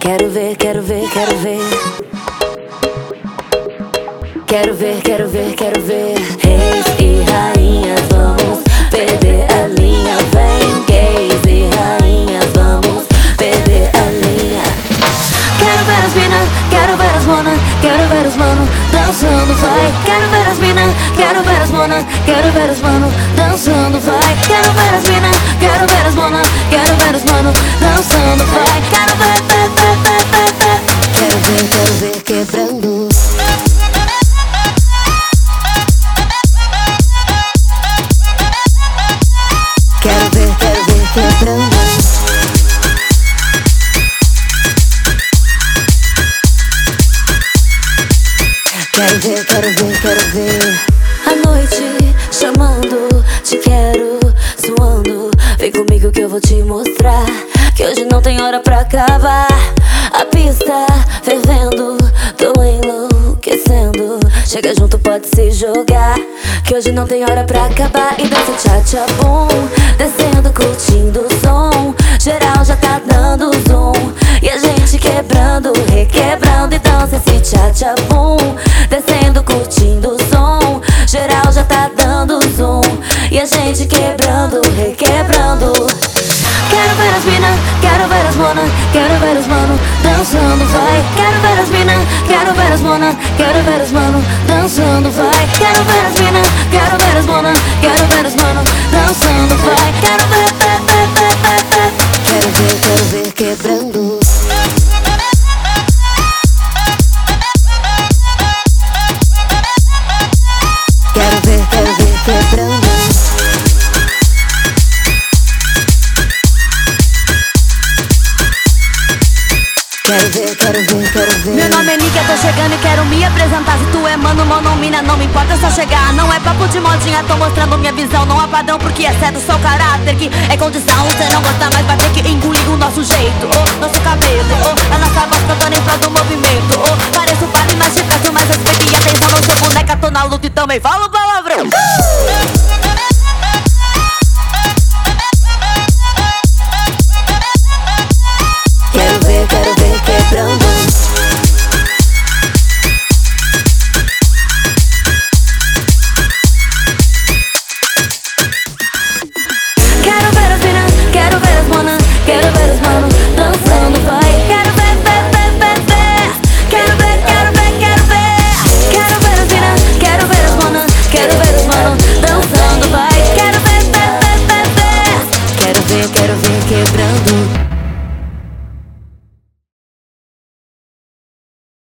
Quero ver, quero ver, quero ver. Quero ver, quero ver, quero ver. Reis e rainhas, vamos perder a linha. Vem, gays e rainhas, vamos perder a linha. Quero ver as minas, quero ver as monas, quero ver os manos dançando, vai. Quero ver as minas, quero ver as monas, quero ver os manos dançando, vai. Quero ver as minas, quero ver as monas, manos dançando, vai. Quero ver, ver, ver, ver, ver, ver. Quero ver, quero ver quebrando. Quero ver, quero ver quebrando. Quero ver, quero ver, quero ver. A noite chamando, te quero. Vem comigo que eu vou te mostrar. Que hoje não tem hora pra acabar. A pista fervendo, tô enlouquecendo. Chega junto, pode se jogar. Que hoje não tem hora pra acabar. E dança tcha boom. Descendo, curtindo o som. Geral já tá dando zoom. E a gente quebrando, requebrando. E dança esse tcha boom. Descendo, curtindo o som. Geral já tá dando zoom. E a gente quebrando, quero ver as monas, quero ver os manos dançando, vai. Quero ver as minas, quero ver as monas, quero ver os manos dançando, vai. Quero ver as Quero ver, quero ver, quero ver. Meu nome é Nick, eu tô chegando e quero me apresentar. Se tu é mano, mano, mina, não me importa é só chegar. Não é papo de modinha, tô mostrando minha visão. Não há padrão porque é certo, só o caráter que é condição. Cê não gosta, mas vai ter que engolir o nosso jeito. Oh, nosso cabelo, oh, a nossa voz cantando em prol do movimento. Oh, pareço padre, mas te peço mais respeito e atenção. Não sou boneca, tô na luta e também falo palavrão. I'll do